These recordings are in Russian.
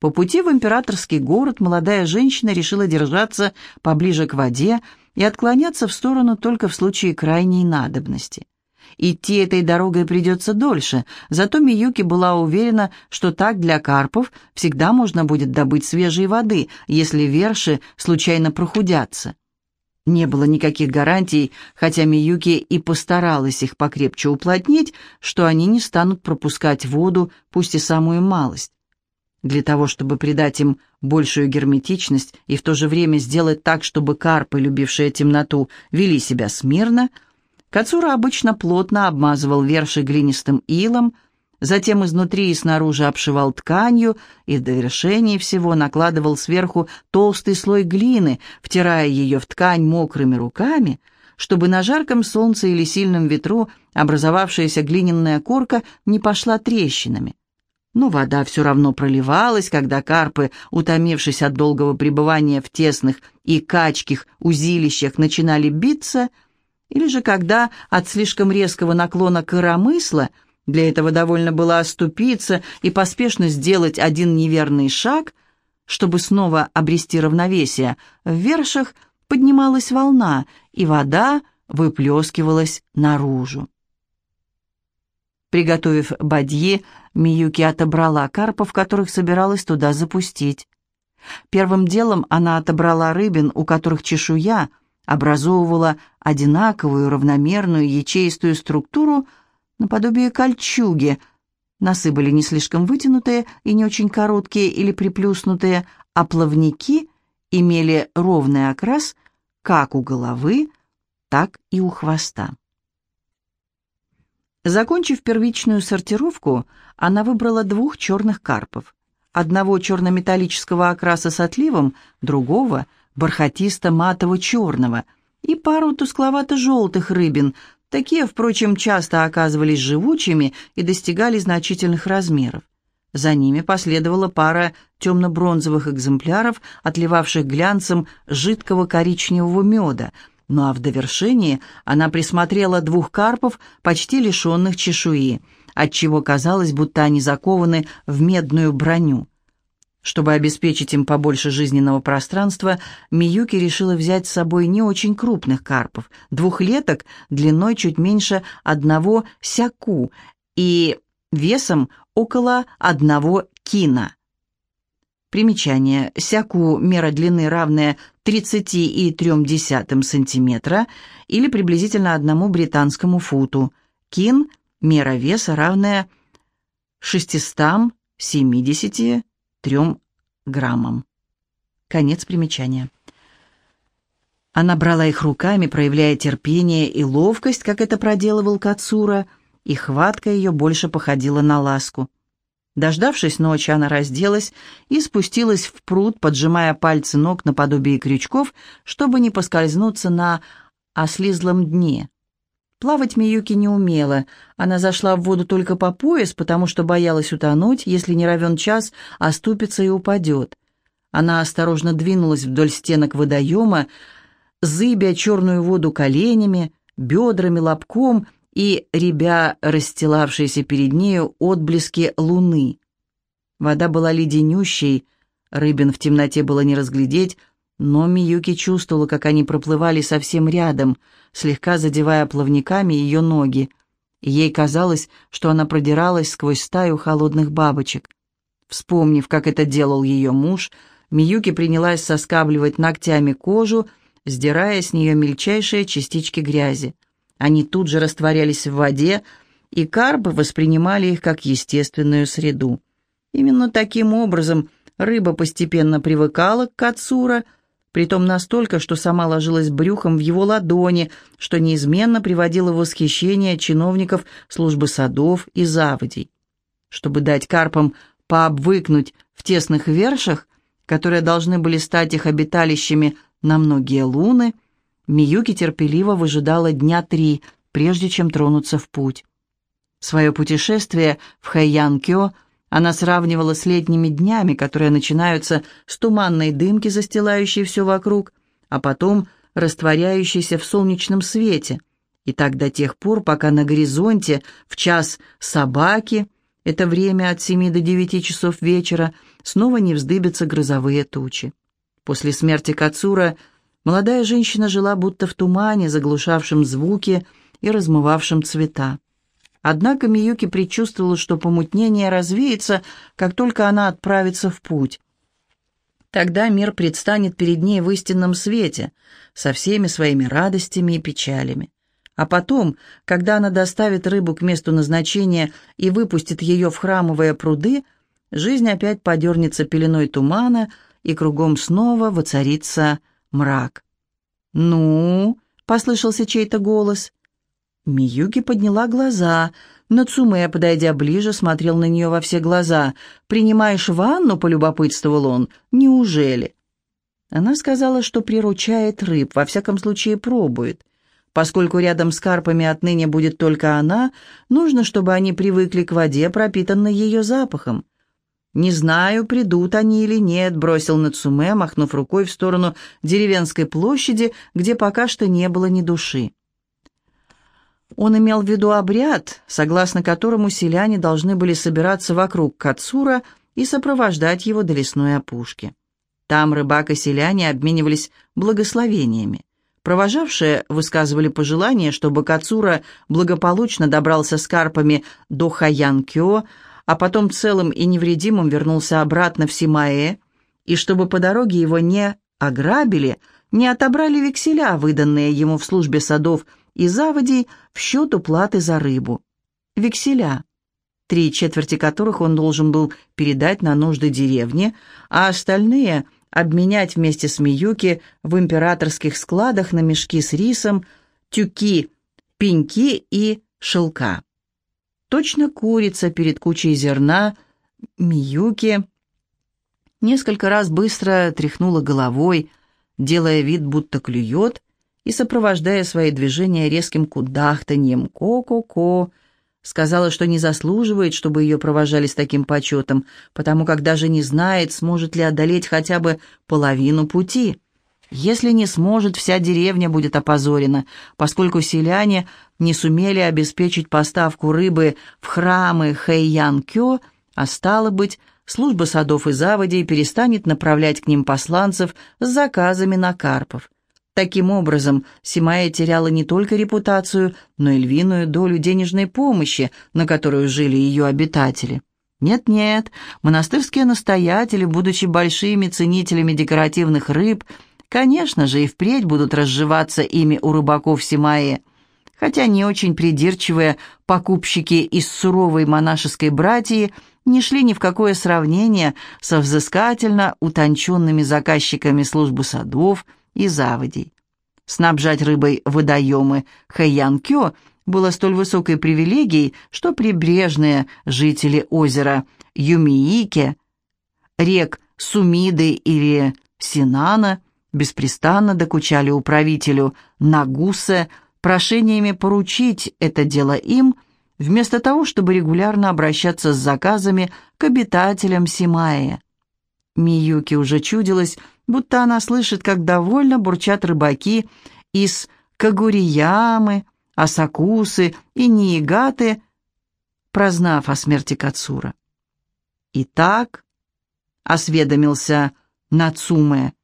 По пути в императорский город молодая женщина решила держаться поближе к воде и отклоняться в сторону только в случае крайней надобности. Идти этой дорогой придется дольше, зато Миюки была уверена, что так для карпов всегда можно будет добыть свежей воды, если верши случайно прохудятся. Не было никаких гарантий, хотя Миюки и постаралась их покрепче уплотнить, что они не станут пропускать воду, пусть и самую малость. Для того, чтобы придать им большую герметичность и в то же время сделать так, чтобы карпы, любившие темноту, вели себя смирно, Кацура обычно плотно обмазывал верши глинистым илом, затем изнутри и снаружи обшивал тканью и в довершении всего накладывал сверху толстый слой глины, втирая ее в ткань мокрыми руками, чтобы на жарком солнце или сильном ветру образовавшаяся глиняная корка не пошла трещинами. Но вода все равно проливалась, когда карпы, утомившись от долгого пребывания в тесных и качких узилищах, начинали биться – или же когда от слишком резкого наклона коромысла для этого довольно было оступиться и поспешно сделать один неверный шаг, чтобы снова обрести равновесие, в вершах поднималась волна, и вода выплескивалась наружу. Приготовив бадьи, Миюки отобрала карпов, которых собиралась туда запустить. Первым делом она отобрала рыбин, у которых чешуя – образовывала одинаковую равномерную ячеистую структуру наподобие кольчуги. Носы были не слишком вытянутые и не очень короткие или приплюснутые, а плавники имели ровный окрас как у головы, так и у хвоста. Закончив первичную сортировку, она выбрала двух черных карпов. Одного черно-металлического окраса с отливом, другого — бархатисто-матово-черного и пару тускловато-желтых рыбин. Такие, впрочем, часто оказывались живучими и достигали значительных размеров. За ними последовала пара темно-бронзовых экземпляров, отливавших глянцем жидкого коричневого меда, ну а в довершении она присмотрела двух карпов, почти лишенных чешуи, отчего казалось, будто они закованы в медную броню. Чтобы обеспечить им побольше жизненного пространства, Миюки решила взять с собой не очень крупных карпов, двухлеток длиной чуть меньше одного сяку и весом около одного кина. Примечание. Сяку – мера длины, равная 30,3 см или приблизительно одному британскому футу. Кин – мера веса, равная 670 трем граммам. Конец примечания. Она брала их руками, проявляя терпение и ловкость, как это проделывал Кацура, и хватка ее больше походила на ласку. Дождавшись ночи, она разделась и спустилась в пруд, поджимая пальцы ног наподобие крючков, чтобы не поскользнуться на ослизлом дне. Плавать Миюки не умела. Она зашла в воду только по пояс, потому что боялась утонуть, если не равен час, оступится и упадет. Она осторожно двинулась вдоль стенок водоема, зыбя черную воду коленями, бедрами, лобком и ребя расстилавшиеся перед нею отблески луны. Вода была леденющей, рыбин в темноте было не разглядеть, но Миюки чувствовала, как они проплывали совсем рядом, слегка задевая плавниками ее ноги. Ей казалось, что она продиралась сквозь стаю холодных бабочек. Вспомнив, как это делал ее муж, Миюки принялась соскабливать ногтями кожу, сдирая с нее мельчайшие частички грязи. Они тут же растворялись в воде, и карпы воспринимали их как естественную среду. Именно таким образом рыба постепенно привыкала к Кацура, притом настолько, что сама ложилась брюхом в его ладони, что неизменно приводило в восхищение чиновников службы садов и заводей. Чтобы дать карпам пообвыкнуть в тесных вершах, которые должны были стать их обиталищами на многие луны, Миюки терпеливо выжидала дня три, прежде чем тронуться в путь. Свое путешествие в Хайянкё она сравнивала с летними днями, которые начинаются с туманной дымки, застилающей все вокруг, а потом растворяющейся в солнечном свете. И так до тех пор, пока на горизонте в час собаки, это время от семи до девяти часов вечера, снова не вздыбятся грозовые тучи. После смерти Кацура молодая женщина жила будто в тумане, заглушавшем звуки и размывавшем цвета. Однако Миюки предчувствовала, что помутнение развеется, как только она отправится в путь. Тогда мир предстанет перед ней в истинном свете, со всеми своими радостями и печалями. А потом, когда она доставит рыбу к месту назначения и выпустит ее в храмовые пруды, жизнь опять подернется пеленой тумана, и кругом снова воцарится мрак. «Ну?» — послышался чей-то голос. Миюки подняла глаза — Нацуме, подойдя ближе, смотрел на нее во все глаза. «Принимаешь ванну?» — полюбопытствовал он. «Неужели?» Она сказала, что приручает рыб, во всяком случае пробует. Поскольку рядом с карпами отныне будет только она, нужно, чтобы они привыкли к воде, пропитанной ее запахом. «Не знаю, придут они или нет», — бросил Нацуме, махнув рукой в сторону деревенской площади, где пока что не было ни души. Он имел в виду обряд, согласно которому селяне должны были собираться вокруг Кацура и сопровождать его до лесной опушки. Там рыбак и селяне обменивались благословениями. Провожавшие высказывали пожелание, чтобы Кацура благополучно добрался с карпами до Хаянкё, а потом целым и невредимым вернулся обратно в Симаэ, и чтобы по дороге его не ограбили, не отобрали векселя, выданные ему в службе садов и заводей в счет уплаты за рыбу. Векселя, три четверти которых он должен был передать на нужды деревни, а остальные обменять вместе с Миюки в императорских складах на мешки с рисом, тюки, пеньки и шелка. Точно курица перед кучей зерна, Миюки. Несколько раз быстро тряхнула головой, делая вид, будто клюет, и, сопровождая свои движения резким кудахтаньем. «ко-ко-ко», сказала, что не заслуживает, чтобы ее провожали с таким почетом, потому как даже не знает, сможет ли одолеть хотя бы половину пути. Если не сможет, вся деревня будет опозорена, поскольку селяне не сумели обеспечить поставку рыбы в храмы Хэйян-Кё, а стало быть, служба садов и заводей перестанет направлять к ним посланцев с заказами на карпов. Таким образом, Симая теряла не только репутацию, но и львиную долю денежной помощи, на которую жили ее обитатели. Нет-нет, монастырские настоятели, будучи большими ценителями декоративных рыб, конечно же, и впредь будут разживаться ими у рыбаков Симаи, хотя не очень придирчивые покупщики из суровой монашеской братьи не шли ни в какое сравнение со взыскательно утонченными заказчиками службы садов, и заводей. Снабжать рыбой водоемы Хэйянкё было столь высокой привилегией, что прибрежные жители озера Юмиике, рек Сумиды или Синана беспрестанно докучали управителю Нагусе прошениями поручить это дело им, вместо того, чтобы регулярно обращаться с заказами к обитателям Симаи. Миюки уже чудилось, будто она слышит, как довольно бурчат рыбаки из Кагуриямы, Асакусы и Ниигаты, прознав о смерти Кацура. «Итак», — осведомился Нацуме, —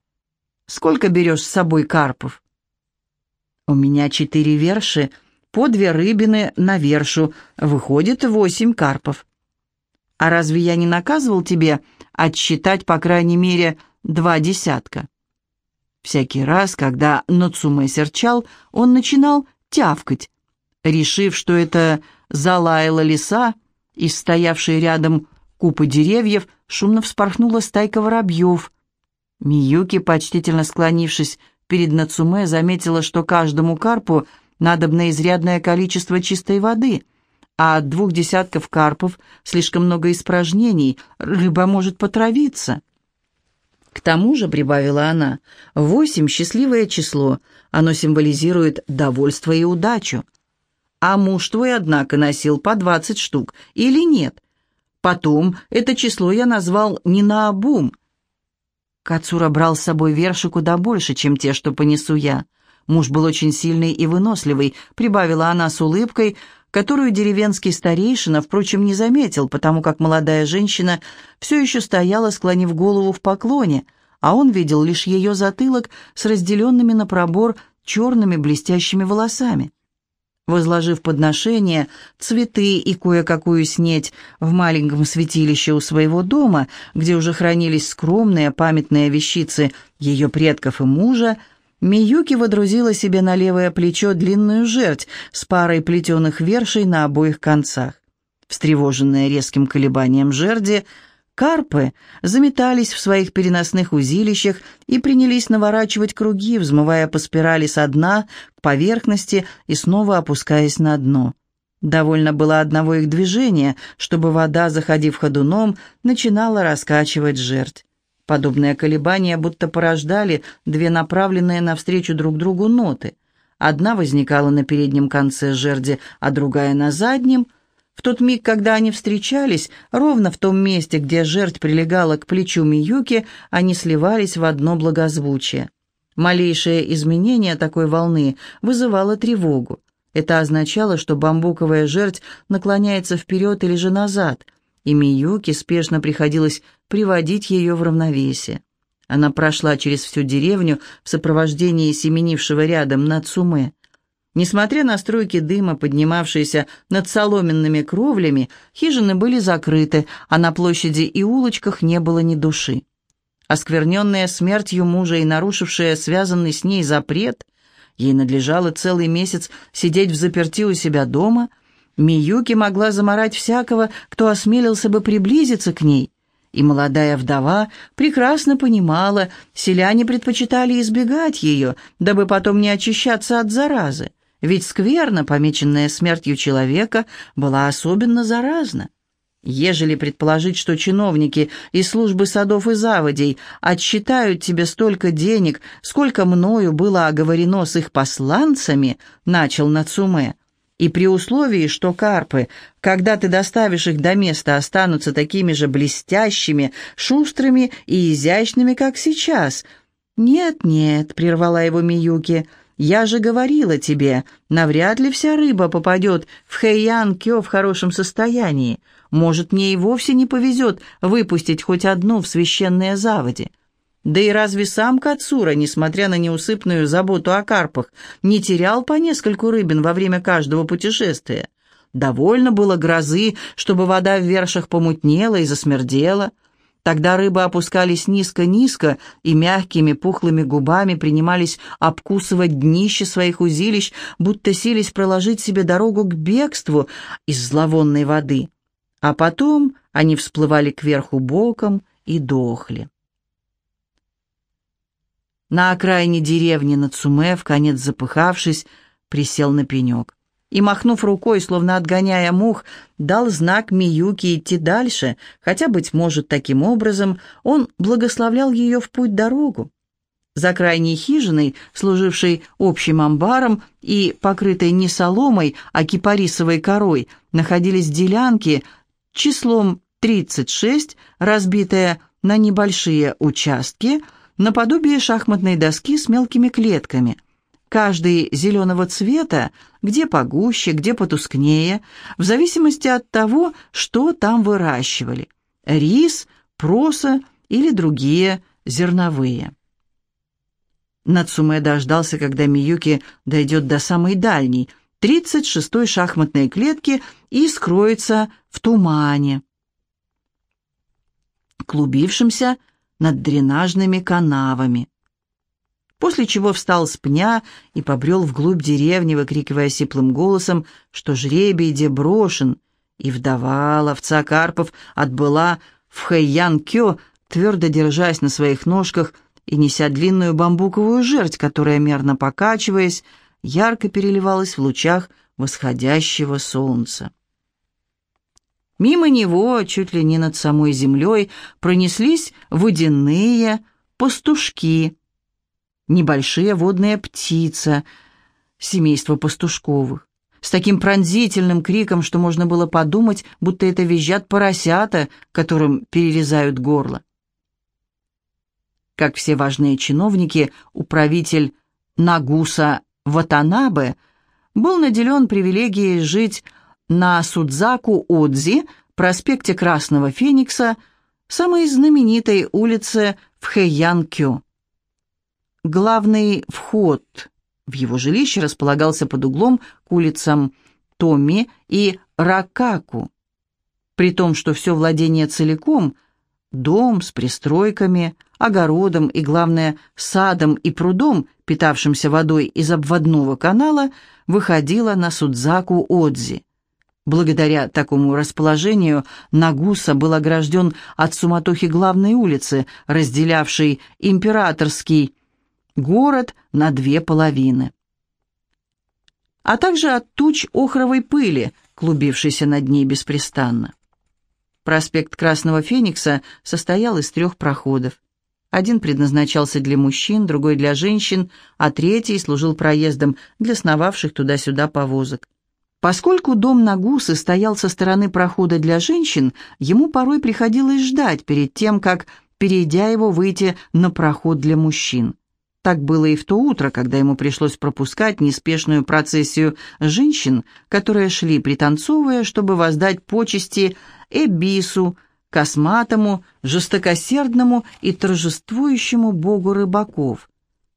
«сколько берешь с собой карпов?» «У меня четыре верши, по две рыбины на вершу, выходит восемь карпов». «А разве я не наказывал тебе отсчитать, по крайней мере, два десятка. Всякий раз, когда Нацуме серчал, он начинал тявкать. Решив, что это залаяла лиса, из стоявшей рядом купы деревьев шумно вспорхнула стайка воробьев. Миюки, почтительно склонившись перед Нацуме, заметила, что каждому карпу надобно изрядное количество чистой воды, а от двух десятков карпов слишком много испражнений, рыба может потравиться. К тому же, прибавила она, восемь — счастливое число, оно символизирует довольство и удачу. А муж твой, однако, носил по двадцать штук, или нет? Потом это число я назвал не наобум. Кацура брал с собой верши куда больше, чем те, что понесу я. Муж был очень сильный и выносливый, прибавила она с улыбкой, которую деревенский старейшина, впрочем, не заметил, потому как молодая женщина все еще стояла, склонив голову в поклоне, а он видел лишь ее затылок с разделенными на пробор черными блестящими волосами. Возложив подношение, цветы и кое-какую снеть в маленьком святилище у своего дома, где уже хранились скромные памятные вещицы ее предков и мужа, Миюки водрузила себе на левое плечо длинную жердь с парой плетеных вершей на обоих концах. Встревоженная резким колебанием жерди, карпы заметались в своих переносных узилищах и принялись наворачивать круги, взмывая по спирали со дна к поверхности и снова опускаясь на дно. Довольно было одного их движения, чтобы вода, заходив ходуном, начинала раскачивать жердь. Подобные колебания будто порождали две направленные навстречу друг другу ноты. Одна возникала на переднем конце жерди, а другая на заднем. В тот миг, когда они встречались, ровно в том месте, где жердь прилегала к плечу Миюки, они сливались в одно благозвучие. Малейшее изменение такой волны вызывало тревогу. Это означало, что бамбуковая жердь наклоняется вперед или же назад – и Миюке спешно приходилось приводить ее в равновесие. Она прошла через всю деревню в сопровождении семенившего рядом Нацуме. Несмотря на струйки дыма, поднимавшиеся над соломенными кровлями, хижины были закрыты, а на площади и улочках не было ни души. Оскверненная смертью мужа и нарушившая связанный с ней запрет, ей надлежало целый месяц сидеть в заперти у себя дома – Миюки могла заморать всякого, кто осмелился бы приблизиться к ней. И молодая вдова прекрасно понимала, селяне предпочитали избегать ее, дабы потом не очищаться от заразы. Ведь скверна, помеченная смертью человека, была особенно заразна. Ежели предположить, что чиновники из службы садов и заводей отсчитают тебе столько денег, сколько мною было оговорено с их посланцами, начал Нацуме, и при условии, что карпы, когда ты доставишь их до места, останутся такими же блестящими, шустрыми и изящными, как сейчас. «Нет-нет», — прервала его Миюки, — «я же говорила тебе, навряд ли вся рыба попадет в Хэйян-Кё в хорошем состоянии. Может, мне и вовсе не повезет выпустить хоть одну в священные заводи». Да и разве сам Кацура, несмотря на неусыпную заботу о карпах, не терял по нескольку рыбин во время каждого путешествия? Довольно было грозы, чтобы вода в вершах помутнела и засмердела. Тогда рыбы опускались низко-низко и мягкими пухлыми губами принимались обкусывать днище своих узилищ, будто сились проложить себе дорогу к бегству из зловонной воды. А потом они всплывали кверху боком и дохли. На окраине деревни Нацуме, в конец запыхавшись, присел на пенек. И, махнув рукой, словно отгоняя мух, дал знак Миюке идти дальше, хотя, быть может, таким образом он благословлял ее в путь-дорогу. За крайней хижиной, служившей общим амбаром и покрытой не соломой, а кипарисовой корой, находились делянки числом 36, разбитые на небольшие участки – наподобие шахматной доски с мелкими клетками. Каждый зеленого цвета, где погуще, где потускнее, в зависимости от того, что там выращивали. Рис, проса или другие зерновые. Нацуме дождался, когда Миюки дойдет до самой дальней, 36-й шахматной клетки и скроется в тумане, клубившемся над дренажными канавами. После чего встал с пня и побрел вглубь деревни, выкрикивая сиплым голосом, что жребий де брошен, и вдова ловца карпов отбыла в Хэйян-Кё, твердо держась на своих ножках и неся длинную бамбуковую жердь, которая, мерно покачиваясь, ярко переливалась в лучах восходящего солнца. Мимо него, чуть ли не над самой землей, пронеслись водяные пастушки, небольшие водные птицы, семейство пастушковых, с таким пронзительным криком, что можно было подумать, будто это визжат поросята, которым перерезают горло. Как все важные чиновники, управитель Нагуса Ватанабе был наделен привилегией жить На Судзаку-Отзи, проспекте Красного Феникса, самой знаменитой улице в Хэйян-Кё. Главный вход в его жилище располагался под углом к улицам Томми и Ракаку, при том, что все владение целиком – Дом с пристройками, огородом и, главное, садом и прудом, питавшимся водой из обводного канала, выходила на Судзаку-Отзи. Благодаря такому расположению Нагуса был огражден от суматохи главной улицы, разделявшей императорский город на две половины, а также от туч охровой пыли, клубившейся над ней беспрестанно. Проспект Красного Феникса состоял из трех проходов. Один предназначался для мужчин, другой для женщин, а третий служил проездом для сновавших туда-сюда повозок. Поскольку дом Нагусы стоял со стороны прохода для женщин, ему порой приходилось ждать перед тем, как, перейдя его, выйти на проход для мужчин. Так было и в то утро, когда ему пришлось пропускать неспешную процессию женщин, которые шли пританцовывая, чтобы воздать почести Эбису, косматому, жестокосердному и торжествующему богу рыбаков.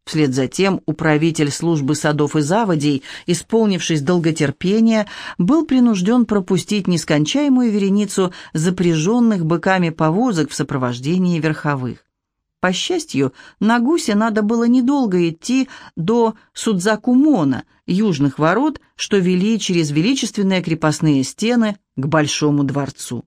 Вслед за тем управитель службы садов и заводей, исполнившись долготерпения, был принужден пропустить нескончаемую вереницу запряженных быками повозок в сопровождении верховых. По счастью, на гусе надо было недолго идти до Судзакумона, южных ворот, что вели через величественные крепостные стены к Большому дворцу.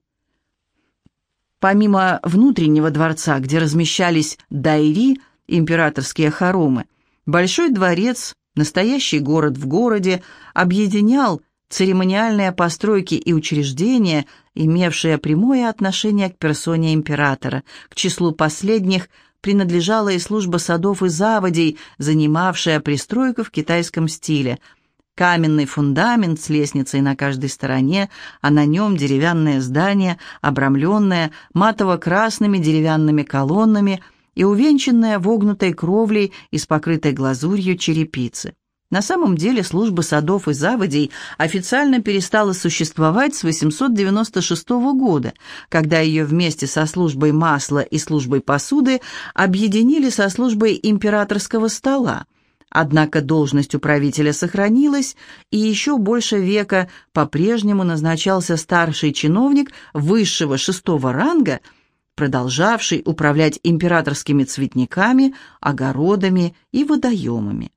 Помимо внутреннего дворца, где размещались дайри, императорские хоромы, Большой дворец, настоящий город в городе, объединял церемониальные постройки и учреждения, имевшие прямое отношение к персоне императора, к числу последних – принадлежала и служба садов и заводей, занимавшая пристройку в китайском стиле. Каменный фундамент с лестницей на каждой стороне, а на нем деревянное здание, обрамленное матово-красными деревянными колоннами и увенчанное вогнутой кровлей из покрытой глазурью черепицы. На самом деле служба садов и заводей официально перестала существовать с 896 года, когда ее вместе со службой масла и службой посуды объединили со службой императорского стола. Однако должность управителя сохранилась, и еще больше века по-прежнему назначался старший чиновник высшего шестого ранга, продолжавший управлять императорскими цветниками, огородами и водоемами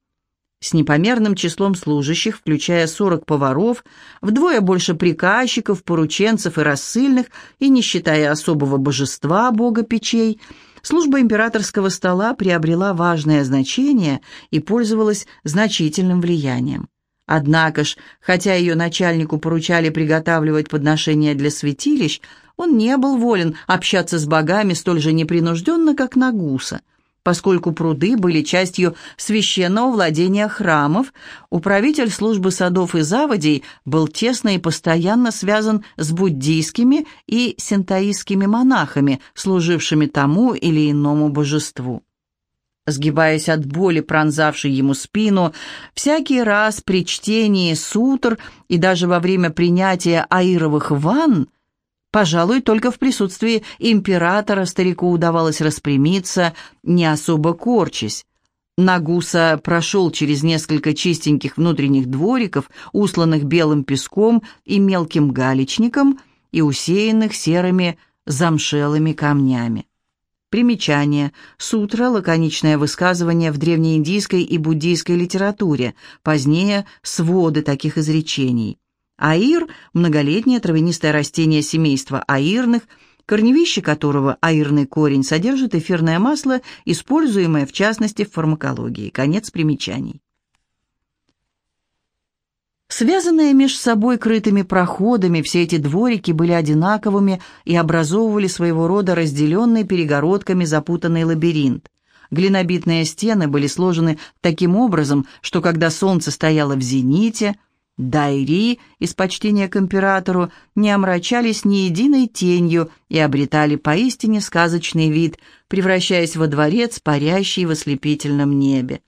с непомерным числом служащих, включая 40 поваров, вдвое больше приказчиков, порученцев и рассыльных, и не считая особого божества, бога печей, служба императорского стола приобрела важное значение и пользовалась значительным влиянием. Однако ж, хотя ее начальнику поручали приготавливать подношения для святилищ, он не был волен общаться с богами столь же непринужденно, как Нагуса – Поскольку пруды были частью священного владения храмов, управитель службы садов и заводей был тесно и постоянно связан с буддийскими и синтаистскими монахами, служившими тому или иному божеству. Сгибаясь от боли, пронзавшей ему спину, всякий раз при чтении сутр и даже во время принятия аировых ванн Пожалуй, только в присутствии императора старику удавалось распрямиться, не особо корчась. Нагуса прошел через несколько чистеньких внутренних двориков, усланных белым песком и мелким галечником, и усеянных серыми замшелыми камнями. Примечание. Сутра – лаконичное высказывание в древнеиндийской и буддийской литературе, позднее – своды таких изречений. Аир – многолетнее травянистое растение семейства аирных, корневище которого аирный корень содержит эфирное масло, используемое в частности в фармакологии. Конец примечаний. Связанные между собой крытыми проходами, все эти дворики были одинаковыми и образовывали своего рода разделенный перегородками запутанный лабиринт. Глинобитные стены были сложены таким образом, что когда солнце стояло в зените – Дайри из почтения к императору не омрачались ни единой тенью и обретали поистине сказочный вид, превращаясь во дворец, парящий в ослепительном небе.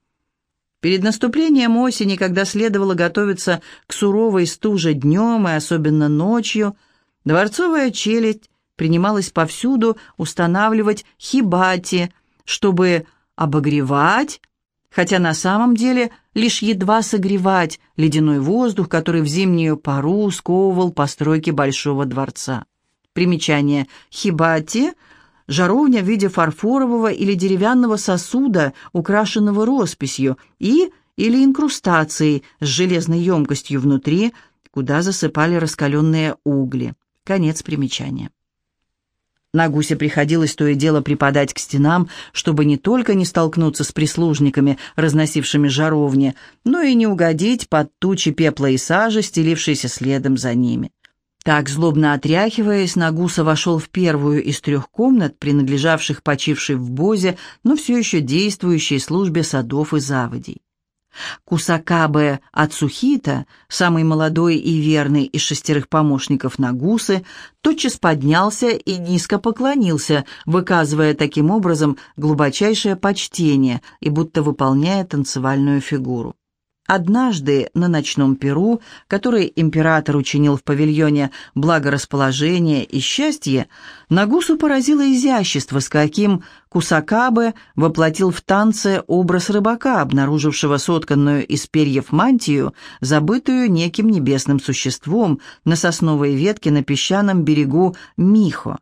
Перед наступлением осени, когда следовало готовиться к суровой стуже днем и особенно ночью, дворцовая челядь принималась повсюду устанавливать хибати, чтобы обогревать, хотя на самом деле лишь едва согревать ледяной воздух, который в зимнюю пару сковывал постройки Большого дворца. Примечание «хибати» — жаровня в виде фарфорового или деревянного сосуда, украшенного росписью, и или инкрустацией с железной емкостью внутри, куда засыпали раскаленные угли. Конец примечания. На гусе приходилось то и дело припадать к стенам, чтобы не только не столкнуться с прислужниками, разносившими жаровни, но и не угодить под тучи пепла и сажи, стелившиеся следом за ними. Так, злобно отряхиваясь, Нагуса вошел в первую из трех комнат, принадлежавших почившей в Бозе, но все еще действующей службе садов и заводей. Кусакабе Ацухита, самый молодой и верный из шестерых помощников Нагусы, тотчас поднялся и низко поклонился, выказывая таким образом глубочайшее почтение и будто выполняя танцевальную фигуру. Однажды на ночном перу, который император учинил в павильоне благорасположения и счастья, Нагусу поразило изящество, с каким Кусакабе воплотил в танце образ рыбака, обнаружившего сотканную из перьев мантию, забытую неким небесным существом на сосновой ветке на песчаном берегу Михо.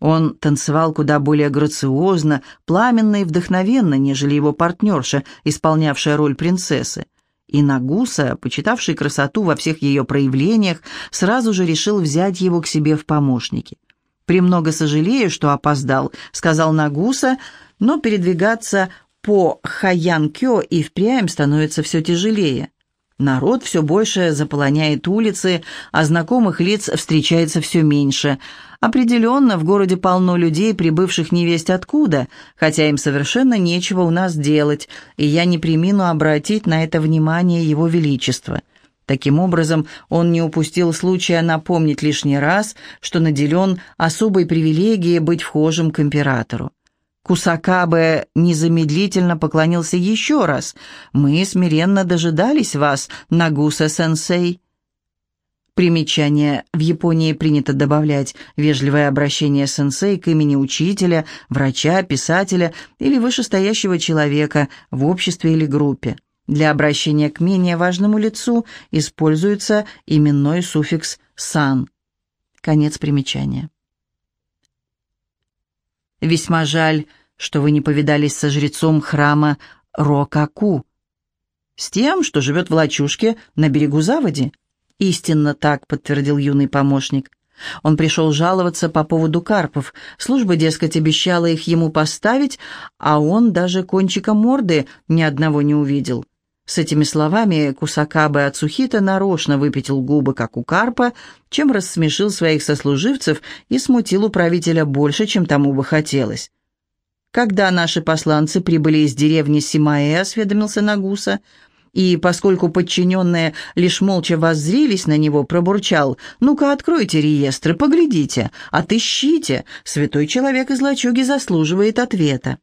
Он танцевал куда более грациозно, пламенно и вдохновенно, нежели его партнерша, исполнявшая роль принцессы. И Нагуса, почитавший красоту во всех ее проявлениях, сразу же решил взять его к себе в помощники. «Премного сожалею, что опоздал», — сказал Нагуса, «но передвигаться по Хаянкё и впрямь становится все тяжелее. Народ все больше заполоняет улицы, а знакомых лиц встречается все меньше. Определенно, в городе полно людей, прибывших невесть откуда, хотя им совершенно нечего у нас делать, и я не примину обратить на это внимание Его Величества. Таким образом, он не упустил случая напомнить лишний раз, что наделен особой привилегией быть вхожим к императору. Кусакабе незамедлительно поклонился еще раз. «Мы смиренно дожидались вас, Нагуса-сенсей». Примечание. В Японии принято добавлять вежливое обращение сенсей к имени учителя, врача, писателя или вышестоящего человека в обществе или группе. Для обращения к менее важному лицу используется именной суффикс «сан». Конец примечания. Весьма жаль, что вы не повидались со жрецом храма Рокаку. С тем, что живет в лачушке на берегу заводи. Истинно так, подтвердил юный помощник. Он пришел жаловаться по поводу карпов. Служба, дескать, обещала их ему поставить, а он даже кончика морды ни одного не увидел. С этими словами Кусакабе Ацухита нарочно выпятил губы, как у карпа, чем рассмешил своих сослуживцев и смутил управителя больше, чем тому бы хотелось. Когда наши посланцы прибыли из деревни Симаэ, осведомился Нагуса, и, поскольку подчиненные лишь молча воззрились на него, пробурчал, «Ну-ка, откройте реестры, поглядите, отыщите, святой человек из лачуги заслуживает ответа».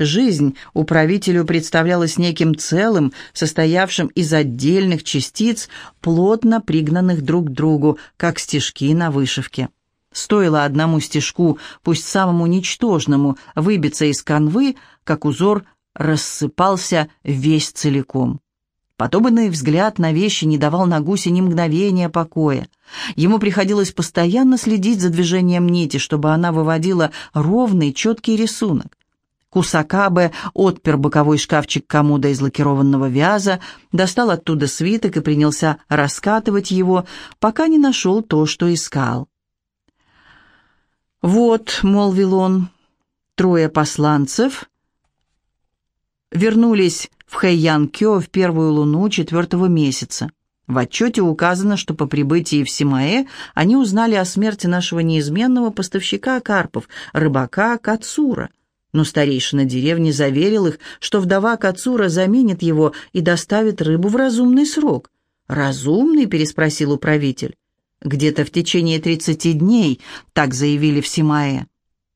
Жизнь управителю представлялась неким целым, состоявшим из отдельных частиц, плотно пригнанных друг к другу, как стежки на вышивке. Стоило одному стежку, пусть самому ничтожному, выбиться из канвы, как узор рассыпался весь целиком. Подобный взгляд на вещи не давал Нагусе ни мгновения покоя. Ему приходилось постоянно следить за движением нити, чтобы она выводила ровный, четкий рисунок. Кусакабе отпер боковой шкафчик комода из лакированного вяза, достал оттуда свиток и принялся раскатывать его, пока не нашел то, что искал. «Вот», — молвил он, — «трое посланцев вернулись в Хэйян-Кё в первую луну четвертого месяца. В отчете указано, что по прибытии в Симаэ они узнали о смерти нашего неизменного поставщика карпов, рыбака Кацура» но старейшина деревни заверил их, что вдова Кацура заменит его и доставит рыбу в разумный срок. «Разумный?» — переспросил управитель. «Где-то в течение тридцати дней», — так заявили в Симае.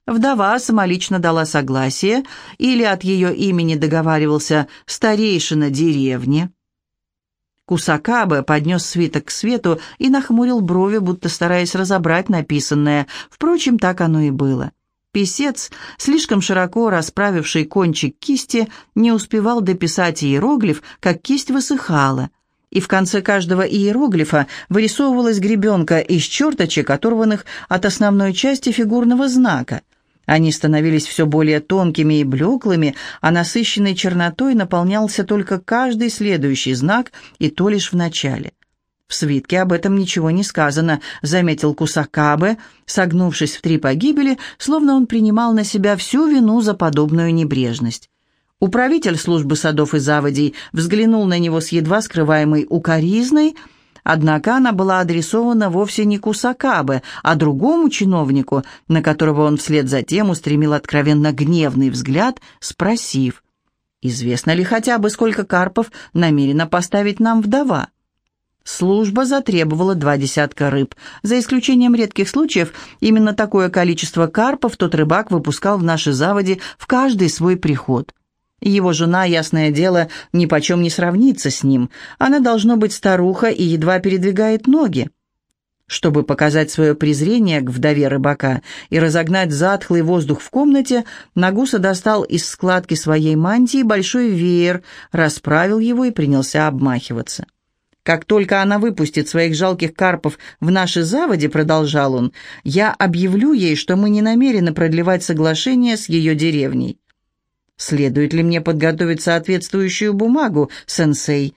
Вдова самолично дала согласие или от ее имени договаривался старейшина деревни. Кусакабе поднес свиток к свету и нахмурил брови, будто стараясь разобрать написанное. Впрочем, так оно и было. Писец, слишком широко расправивший кончик кисти, не успевал дописать иероглиф, как кисть высыхала. И в конце каждого иероглифа вырисовывалась гребенка из черточек, оторванных от основной части фигурного знака – они становились все более тонкими и блеклыми, а насыщенной чернотой наполнялся только каждый следующий знак, и то лишь в начале. «В свитке об этом ничего не сказано», — заметил Кусакабе, согнувшись в три погибели, словно он принимал на себя всю вину за подобную небрежность. Управитель службы садов и заводей взглянул на него с едва скрываемой укоризной — Однако она была адресована вовсе не Кусакабе, а другому чиновнику, на которого он вслед за тем устремил откровенно гневный взгляд, спросив, «Известно ли хотя бы, сколько карпов намерена поставить нам вдова?» Служба затребовала два десятка рыб. За исключением редких случаев, именно такое количество карпов тот рыбак выпускал в наши заводи в каждый свой приход. Его жена, ясное дело, ни почем не сравнится с ним. Она должно быть старуха и едва передвигает ноги. Чтобы показать свое презрение к вдове рыбака и разогнать затхлый воздух в комнате, Нагуса достал из складки своей мантии большой веер, расправил его и принялся обмахиваться. «Как только она выпустит своих жалких карпов в наши заводи», — продолжал он, — «я объявлю ей, что мы не намерены продлевать соглашение с ее деревней». Следует ли мне подготовить соответствующую бумагу, сенсей?»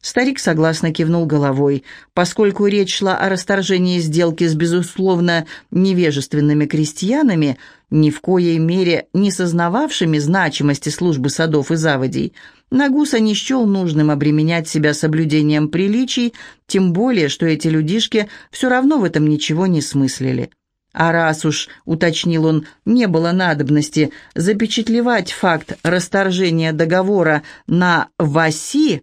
Старик согласно кивнул головой. Поскольку речь шла о расторжении сделки с, безусловно, невежественными крестьянами, ни в коей мере не сознававшими значимости службы садов и заводей, Нагуса не счел нужным обременять себя соблюдением приличий, тем более, что эти людишки все равно в этом ничего не смыслили. А раз уж, уточнил он, не было надобности запечатлевать факт расторжения договора на ВАСИ,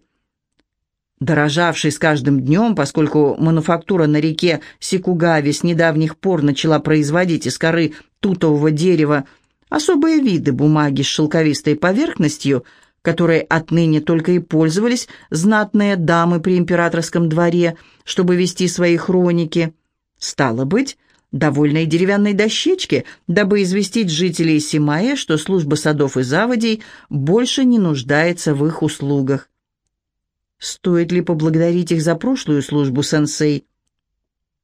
дорожавший с каждым днем, поскольку мануфактура на реке Сикугави с недавних пор начала производить из коры тутового дерева особые виды бумаги с шелковистой поверхностью, которой отныне только и пользовались знатные дамы при императорском дворе, чтобы вести свои хроники. Стало быть, довольной деревянной дощечке, дабы известить жителей Симаэ, что служба садов и заводей больше не нуждается в их услугах. Стоит ли поблагодарить их за прошлую службу, сенсей?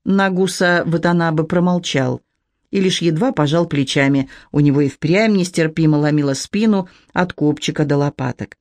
Нагуса Ватанабе промолчал и лишь едва пожал плечами. У него и впрямь нестерпимо ломило спину от копчика до лопаток.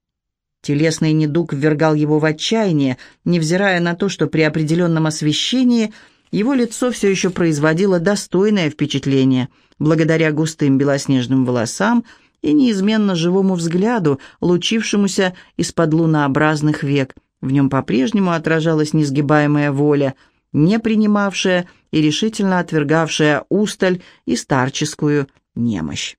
Телесный недуг ввергал его в отчаяние, невзирая на то, что при определенном освещении – его лицо все еще производило достойное впечатление, благодаря густым белоснежным волосам и неизменно живому взгляду, лучившемуся из-под лунообразных век. В нем по-прежнему отражалась несгибаемая воля, не принимавшая и решительно отвергавшая усталь и старческую немощь.